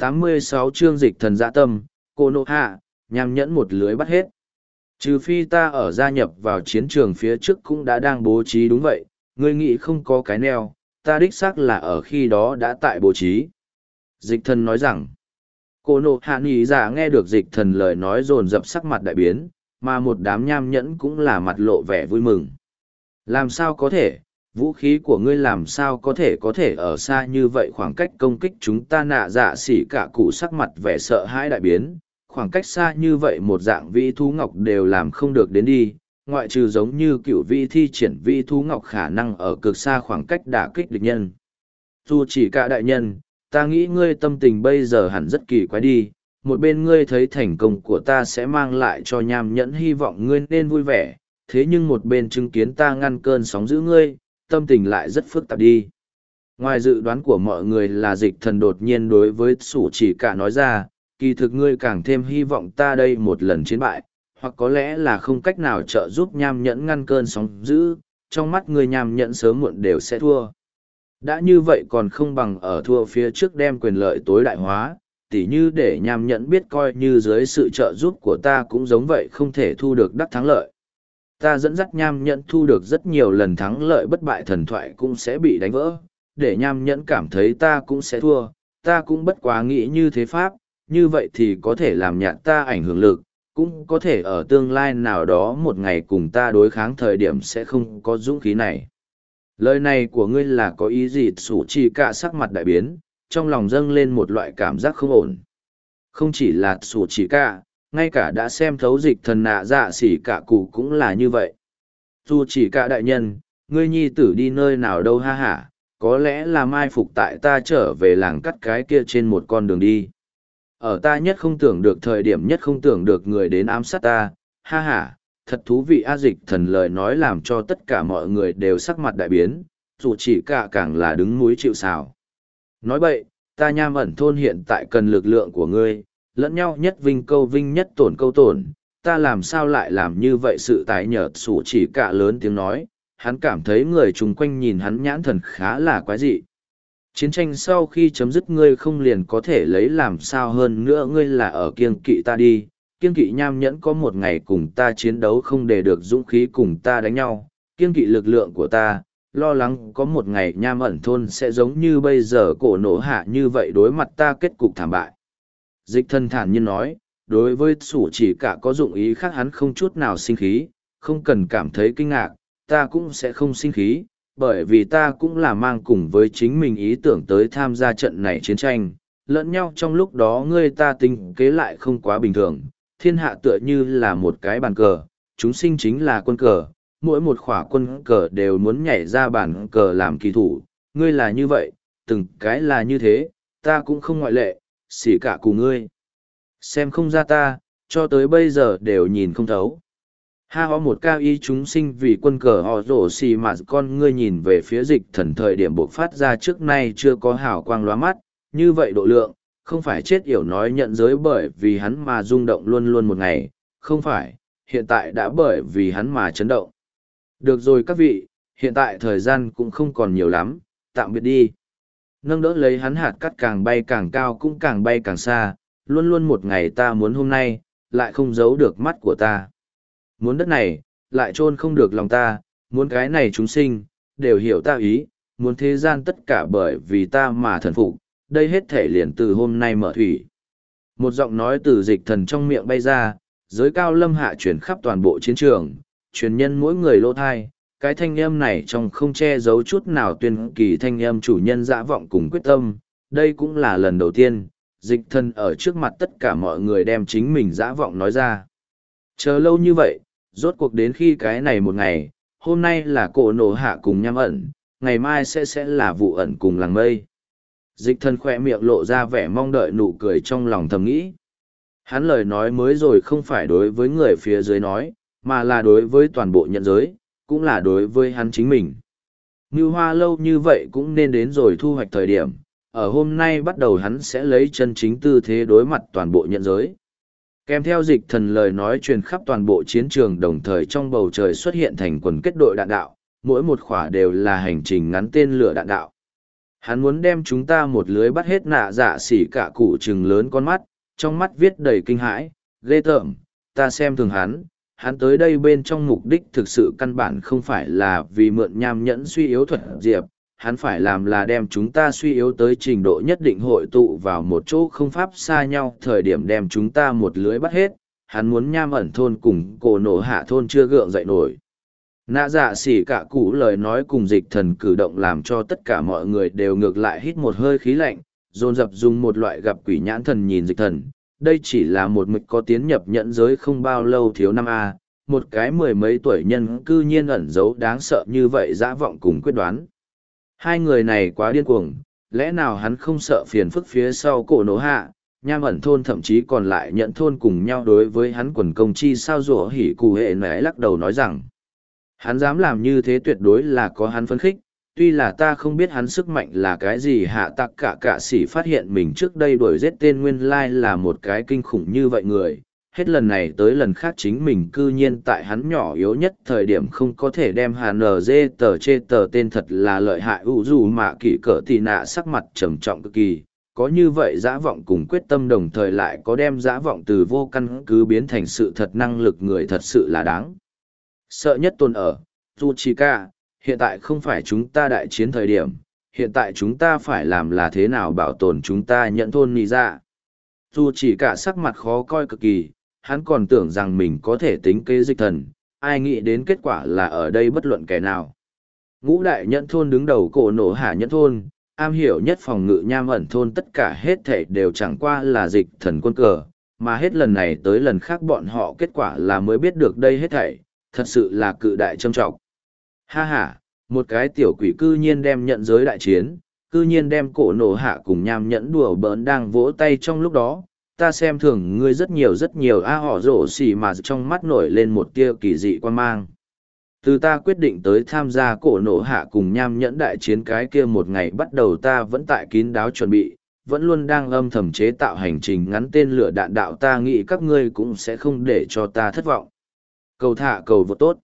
86 chương dịch thần dạ tâm, cô nộ hạ, nhằm nhẫn một lưới bắt hết. Trừ phi ta ở gia nhập vào chiến trường phía trước cũng đã đang bố trí đúng vậy, ngươi nghĩ không có cái neo, ta đích xác là ở khi đó đã tại bố trí. Dịch thần nói rằng, cô nộ hạ nghĩ giả dạ nghe được dịch thần lời nói dồn dập sắc mặt đại biến, mà một đám nham nhẫn cũng là mặt lộ vẻ vui mừng. Làm sao có thể, vũ khí của ngươi làm sao có thể có thể ở xa như vậy? Khoảng cách công kích chúng ta nạ dạ xỉ cả cụ sắc mặt vẻ sợ hãi đại biến, khoảng cách xa như vậy một dạng vĩ thú ngọc đều làm không được đến đi, ngoại trừ giống như cựu vi thi triển vi thú ngọc khả năng ở cực xa khoảng cách đả kích địch nhân. Dù chỉ cả đại nhân, ta nghĩ ngươi tâm tình bây giờ hẳn rất kỳ quái đi, một bên ngươi thấy thành công của ta sẽ mang lại cho nham nhẫn hy vọng ngươi nên vui vẻ, thế nhưng một bên chứng kiến ta ngăn cơn sóng giữ ngươi, tâm tình lại rất phức tạp đi. Ngoài dự đoán của mọi người là dịch thần đột nhiên đối với sủ chỉ cả nói ra, kỳ thực ngươi càng thêm hy vọng ta đây một lần chiến bại, hoặc có lẽ là không cách nào trợ giúp nham nhẫn ngăn cơn sóng dữ, trong mắt người nham nhẫn sớm muộn đều sẽ thua. Đã như vậy còn không bằng ở thua phía trước đem quyền lợi tối đại hóa, tỉ như để nham nhẫn biết coi như dưới sự trợ giúp của ta cũng giống vậy không thể thu được đắc thắng lợi. Ta dẫn dắt nham nhẫn thu được rất nhiều lần thắng lợi bất bại thần thoại cũng sẽ bị đánh vỡ, để nham nhẫn cảm thấy ta cũng sẽ thua, ta cũng bất quá nghĩ như thế pháp, như vậy thì có thể làm nhạt ta ảnh hưởng lực, cũng có thể ở tương lai nào đó một ngày cùng ta đối kháng thời điểm sẽ không có dũng khí này. Lời này của ngươi là có ý gì sủ chỉ cả sắc mặt đại biến, trong lòng dâng lên một loại cảm giác không ổn. Không chỉ là sủ chỉ cả, ngay cả đã xem thấu dịch thần nạ dạ xỉ cả cụ cũng là như vậy. Dù chỉ cả đại nhân, ngươi nhi tử đi nơi nào đâu ha hả, có lẽ là mai phục tại ta trở về làng cắt cái kia trên một con đường đi. Ở ta nhất không tưởng được thời điểm nhất không tưởng được người đến ám sát ta, ha hả, thật thú vị a dịch thần lời nói làm cho tất cả mọi người đều sắc mặt đại biến, dù chỉ cả càng là đứng mũi chịu xào. Nói vậy, ta nham ẩn thôn hiện tại cần lực lượng của ngươi, lẫn nhau nhất vinh câu vinh nhất tổn câu tổn, ta làm sao lại làm như vậy sự tái nhợt sủ chỉ cả lớn tiếng nói, hắn cảm thấy người chung quanh nhìn hắn nhãn thần khá là quái dị. Chiến tranh sau khi chấm dứt ngươi không liền có thể lấy làm sao hơn nữa ngươi là ở kiên kỵ ta đi kiên kỵ nham nhẫn có một ngày cùng ta chiến đấu không để được dũng khí cùng ta đánh nhau kiên kỵ lực lượng của ta lo lắng có một ngày nham ẩn thôn sẽ giống như bây giờ cổ nổ hạ như vậy đối mặt ta kết cục thảm bại dịch thân thản nhiên nói đối với sủ chỉ cả có dụng ý khác hắn không chút nào sinh khí không cần cảm thấy kinh ngạc ta cũng sẽ không sinh khí bởi vì ta cũng là mang cùng với chính mình ý tưởng tới tham gia trận này chiến tranh, lẫn nhau trong lúc đó ngươi ta tính kế lại không quá bình thường, thiên hạ tựa như là một cái bàn cờ, chúng sinh chính là quân cờ, mỗi một khỏa quân cờ đều muốn nhảy ra bàn cờ làm kỳ thủ, ngươi là như vậy, từng cái là như thế, ta cũng không ngoại lệ, xỉ cả cùng ngươi. Xem không ra ta, cho tới bây giờ đều nhìn không thấu. Ha ho một cao y chúng sinh vì quân cờ họ rổ xì mà con ngươi nhìn về phía dịch thần thời điểm buộc phát ra trước nay chưa có hào quang lóa mắt, như vậy độ lượng, không phải chết yểu nói nhận giới bởi vì hắn mà rung động luôn luôn một ngày, không phải, hiện tại đã bởi vì hắn mà chấn động. Được rồi các vị, hiện tại thời gian cũng không còn nhiều lắm, tạm biệt đi. Nâng đỡ lấy hắn hạt cắt càng bay càng cao cũng càng bay càng xa, luôn luôn một ngày ta muốn hôm nay, lại không giấu được mắt của ta. Muốn đất này, lại trôn không được lòng ta, muốn cái này chúng sinh, đều hiểu ta ý, muốn thế gian tất cả bởi vì ta mà thần phục, đây hết thể liền từ hôm nay mở thủy. Một giọng nói từ dịch thần trong miệng bay ra, giới cao lâm hạ chuyển khắp toàn bộ chiến trường, truyền nhân mỗi người lô thai, cái thanh âm này trong không che giấu chút nào tuyên kỳ thanh âm chủ nhân dã vọng cùng quyết tâm, đây cũng là lần đầu tiên, dịch thân ở trước mặt tất cả mọi người đem chính mình dã vọng nói ra. Chờ lâu như vậy, rốt cuộc đến khi cái này một ngày, hôm nay là cổ nổ hạ cùng nham ẩn, ngày mai sẽ sẽ là vụ ẩn cùng làng mây. Dịch thân khoe miệng lộ ra vẻ mong đợi nụ cười trong lòng thầm nghĩ. Hắn lời nói mới rồi không phải đối với người phía dưới nói, mà là đối với toàn bộ nhận giới, cũng là đối với hắn chính mình. Như hoa lâu như vậy cũng nên đến rồi thu hoạch thời điểm, ở hôm nay bắt đầu hắn sẽ lấy chân chính tư thế đối mặt toàn bộ nhận giới. Kèm theo dịch thần lời nói truyền khắp toàn bộ chiến trường đồng thời trong bầu trời xuất hiện thành quần kết đội đạn đạo, mỗi một khỏa đều là hành trình ngắn tên lửa đạn đạo. hắn muốn đem chúng ta một lưới bắt hết nạ dạ xỉ cả cụ trừng lớn con mắt trong mắt viết đầy kinh hãi ghê tởm ta xem thường hắn hắn tới đây bên trong mục đích thực sự căn bản không phải là vì mượn nham nhẫn suy yếu thuật, diệp. Hắn phải làm là đem chúng ta suy yếu tới trình độ nhất định hội tụ vào một chỗ không pháp xa nhau, thời điểm đem chúng ta một lưới bắt hết. Hắn muốn nham ẩn thôn cùng cổ nổ hạ thôn chưa gượng dậy nổi. Nạ dạ xỉ cả cũ lời nói cùng dịch thần cử động làm cho tất cả mọi người đều ngược lại hít một hơi khí lạnh, dồn dập dùng một loại gặp quỷ nhãn thần nhìn dịch thần đây chỉ là một mực có tiến nhập nhận giới không bao lâu thiếu năm a, một cái mười mấy tuổi nhân cư nhiên ẩn giấu đáng sợ như vậy dã vọng cùng quyết đoán. Hai người này quá điên cuồng, lẽ nào hắn không sợ phiền phức phía sau cổ nổ hạ, nham ẩn thôn thậm chí còn lại nhận thôn cùng nhau đối với hắn quần công chi sao rủa hỉ cụ hệ nãy lắc đầu nói rằng, hắn dám làm như thế tuyệt đối là có hắn phấn khích tuy là ta không biết hắn sức mạnh là cái gì, hạ tặc cả cả sĩ phát hiện mình trước đây đuổi giết tên nguyên lai là một cái kinh khủng như vậy người. Hết lần này tới lần khác chính mình cư nhiên tại hắn nhỏ yếu nhất thời điểm không có thể đem hà nz tờ chê tờ tên thật là lợi hại ủ dù mà kỷ cỡ tì nạ sắc mặt trầm trọng cực kỳ. Có như vậy dã vọng cùng quyết tâm đồng thời lại có đem dã vọng từ vô căn cứ biến thành sự thật năng lực người thật sự là đáng. Sợ nhất tồn ở tu chi ca hiện tại không phải chúng ta đại chiến thời điểm, hiện tại chúng ta phải làm là thế nào bảo tồn chúng ta nhận thôn nì ra. Dù chỉ cả sắc mặt khó coi cực kỳ, hắn còn tưởng rằng mình có thể tính kế dịch thần, ai nghĩ đến kết quả là ở đây bất luận kẻ nào. Ngũ đại nhận thôn đứng đầu cổ nổ hạ nhận thôn, am hiểu nhất phòng ngự nham ẩn thôn tất cả hết thể đều chẳng qua là dịch thần quân cờ, mà hết lần này tới lần khác bọn họ kết quả là mới biết được đây hết thảy, thật sự là cự đại trâm trọng. Ha ha, một cái tiểu quỷ cư nhiên đem nhận giới đại chiến, cư nhiên đem cổ nổ hạ cùng nham nhẫn đùa bỡn đang vỗ tay trong lúc đó. Ta xem thường ngươi rất nhiều rất nhiều a họ rổ xì mà trong mắt nổi lên một tia kỳ dị quan mang. Từ ta quyết định tới tham gia cổ nổ hạ cùng nham nhẫn đại chiến cái kia một ngày bắt đầu ta vẫn tại kín đáo chuẩn bị, vẫn luôn đang âm thầm chế tạo hành trình ngắn tên lửa đạn đạo ta nghĩ các ngươi cũng sẽ không để cho ta thất vọng. Cầu thả cầu vô tốt.